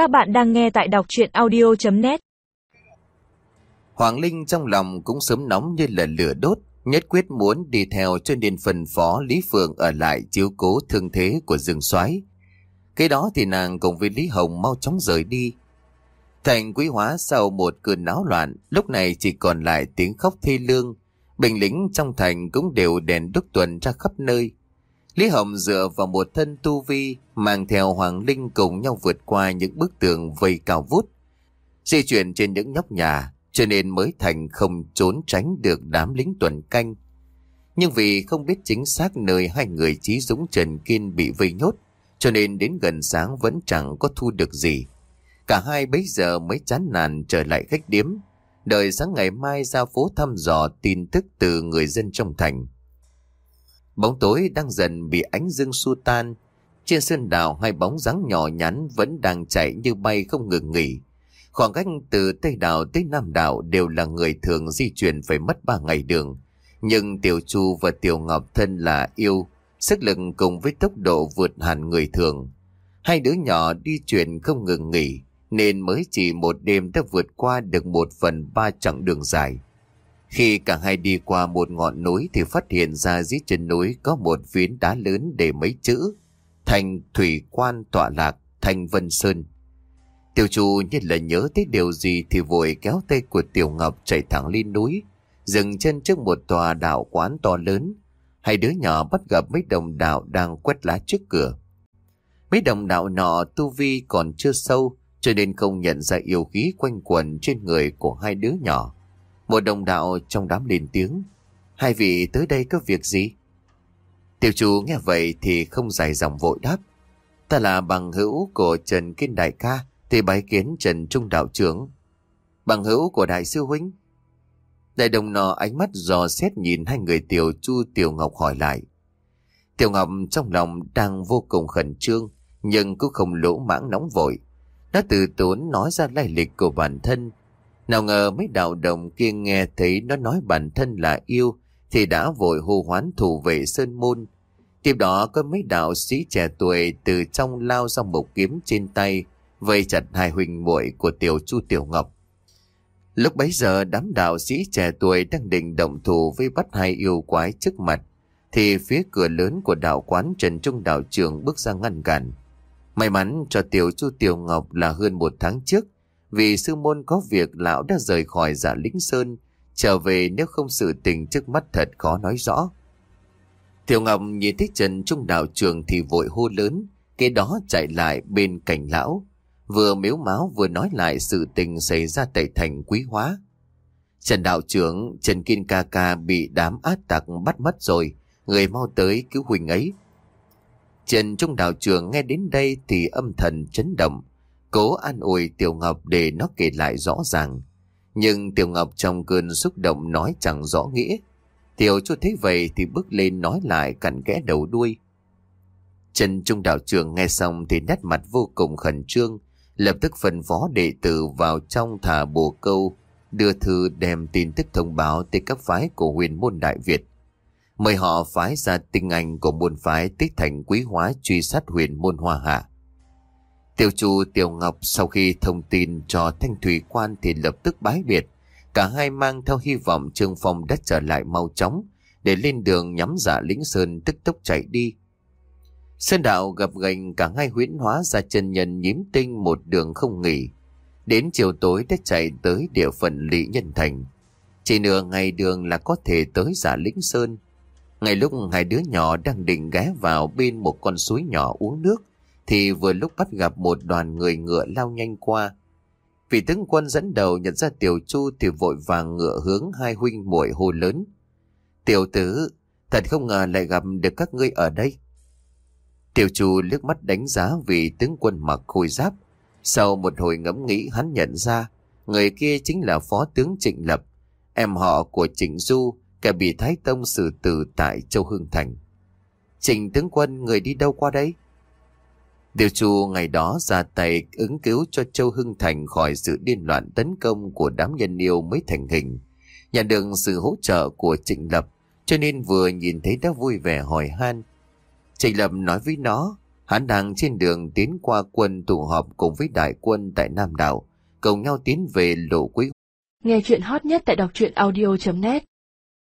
Các bạn đang nghe tại đọc chuyện audio.net Hoàng Linh trong lòng cũng sớm nóng như là lửa đốt, nhất quyết muốn đi theo cho nên phần phó Lý Phượng ở lại chiếu cố thương thế của Dương Soái. Cái đó thì nàng cùng với Lý Hồng mau chóng rời đi. Thành quý hóa sau một cơn náo loạn, lúc này chỉ còn lại tiếng khóc thi lương. Bình lính trong thành cũng đều đèn đúc tuần ra khắp nơi. Lý Hồng dựa vào một thân tu vi, mang theo Hoàng Linh cùng nhau vượt qua những bức tường vây cao vút. Di chuyển trên những nhóc nhà, cho nên mới thành không trốn tránh được đám lính tuần canh. Nhưng vì không biết chính xác nơi hai người Chí Dũng Trần Kiên bị vây nhốt, cho nên đến gần sáng vẫn chẳng có thu được gì. Cả hai bấy giờ mới chán nản trở lại khách điếm, đợi sáng ngày mai ra phố thăm dò tin tức từ người dân trong thành. Bóng tối đang dần bị ánh dương xua tan. Trên sơn đảo hai bóng dáng nhỏ nhắn vẫn đang chạy như bay không ngừng nghỉ. Khoảng cách từ Tây đảo tới Nam đảo đều là người thường di chuyển phải mất ba ngày đường. Nhưng Tiểu Chu và Tiểu Ngọc thân là yêu, sức lực cùng với tốc độ vượt hẳn người thường. Hai đứa nhỏ đi chuyển không ngừng nghỉ, nên mới chỉ một đêm đã vượt qua được một phần ba chặng đường dài. Khi cả hai đi qua một ngọn núi thì phát hiện ra dưới chân núi có một phiến đá lớn để mấy chữ Thành Thủy Quan tọa lạc Thành Vân Sơn. Tiểu chủ như là nhớ tới điều gì thì vội kéo tay của Tiểu Ngọc chạy thẳng lên núi, dừng chân trước một tòa đạo quán to lớn. Hai đứa nhỏ bắt gặp mấy đồng đạo đang quét lá trước cửa. Mấy đồng đạo nọ tu vi còn chưa sâu, cho nên không nhận ra yêu khí quanh quần trên người của hai đứa nhỏ. Một đồng đạo trong đám lên tiếng. Hai vị tới đây có việc gì? Tiểu chủ nghe vậy thì không dài dòng vội đáp. Ta là bằng hữu của Trần Kinh Đại ca, thì bái kiến Trần Trung Đạo trưởng. Bằng hữu của Đại sư Huynh. Đại đồng nọ ánh mắt dò xét nhìn hai người Tiểu Chu, Tiểu Ngọc hỏi lại. Tiểu Ngọc trong lòng đang vô cùng khẩn trương, nhưng cũng không lỗ mãng nóng vội. Nó từ tốn nói ra lai lịch của bản thân nào ngờ mấy đạo đồng kia nghe thấy nó nói bản thân là yêu, thì đã vội hô hoán thủ vệ Sơn Môn. Tiếp đó có mấy đạo sĩ trẻ tuổi từ trong lao ra một kiếm trên tay, vây chặt hai huynh muội của tiểu chu Tiểu Ngọc. Lúc bấy giờ, đám đạo sĩ trẻ tuổi đang định động thủ với bắt hai yêu quái trước mặt, thì phía cửa lớn của đạo quán Trần Trung đạo trưởng bước ra ngăn cản. May mắn cho tiểu chu Tiểu Ngọc là hơn một tháng trước vì sư môn có việc lão đã rời khỏi giả lĩnh sơn, trở về nếu không sự tình trước mắt thật khó nói rõ. Tiểu Ngọc nhìn thấy Trần Trung đạo trường thì vội hô lớn, cái đó chạy lại bên cạnh lão, vừa miếu máu vừa nói lại sự tình xảy ra tại thành quý hóa. Trần đạo trưởng, Trần Kiên ca ca bị đám át tặc bắt mất rồi, người mau tới cứu huỳnh ấy. Trần Trung đạo trưởng nghe đến đây thì âm thần chấn động, Cố an ủi Tiểu Ngọc để nó kể lại rõ ràng. Nhưng Tiểu Ngọc trong cơn xúc động nói chẳng rõ nghĩa. Tiểu cho thấy vậy thì bước lên nói lại cặn kẽ đầu đuôi. Trần Trung đạo trưởng nghe xong thì nét mặt vô cùng khẩn trương, lập tức phân phó đệ tử vào trong thả bồ câu, đưa thư đem tin tức thông báo tới các phái của huyền môn Đại Việt. Mời họ phái ra tinh anh của môn phái tích thành quý hóa truy sát huyền môn Hoa Hạ. Tiểu chủ Tiểu Ngọc sau khi thông tin cho Thanh Thủy Quan thì lập tức bái biệt. Cả hai mang theo hy vọng Trương Phong đã trở lại mau chóng, để lên đường nhắm giả lĩnh Sơn tức tốc chạy đi. Sơn đạo gặp gành, cả hai huyễn hóa ra chân nhân nhím tinh một đường không nghỉ. Đến chiều tối đã chạy tới địa phận Lý Nhân Thành. Chỉ nửa ngày đường là có thể tới giả lĩnh Sơn. Ngay lúc hai đứa nhỏ đang định ghé vào bên một con suối nhỏ uống nước thì vừa lúc bắt gặp một đoàn người ngựa lao nhanh qua. Vị tướng quân dẫn đầu nhận ra Tiểu Chu thì vội vàng ngựa hướng hai huynh muội hồ lớn. Tiểu tử, thật không ngờ lại gặp được các ngươi ở đây. Tiểu Chu liếc mắt đánh giá vị tướng quân mặc khôi giáp. Sau một hồi ngẫm nghĩ hắn nhận ra, người kia chính là phó tướng Trịnh Lập, em họ của Trịnh Du, kẻ bị Thái Tông xử tử tại Châu hương Thành. Trịnh tướng quân người đi đâu qua đây? Điều chu ngày đó ra tay ứng cứu cho Châu Hưng Thành khỏi sự điên loạn tấn công của đám nhân yêu mới thành hình. Nhận được sự hỗ trợ của Trịnh Lập, cho nên vừa nhìn thấy đã vui vẻ hỏi han. Trịnh Lập nói với nó, Hắn đang trên đường tiến qua quân tụ họp cùng với đại quân tại Nam Đảo, cùng nhau tiến về lộ quý Nghe chuyện hot nhất tại đọc truyện audio.net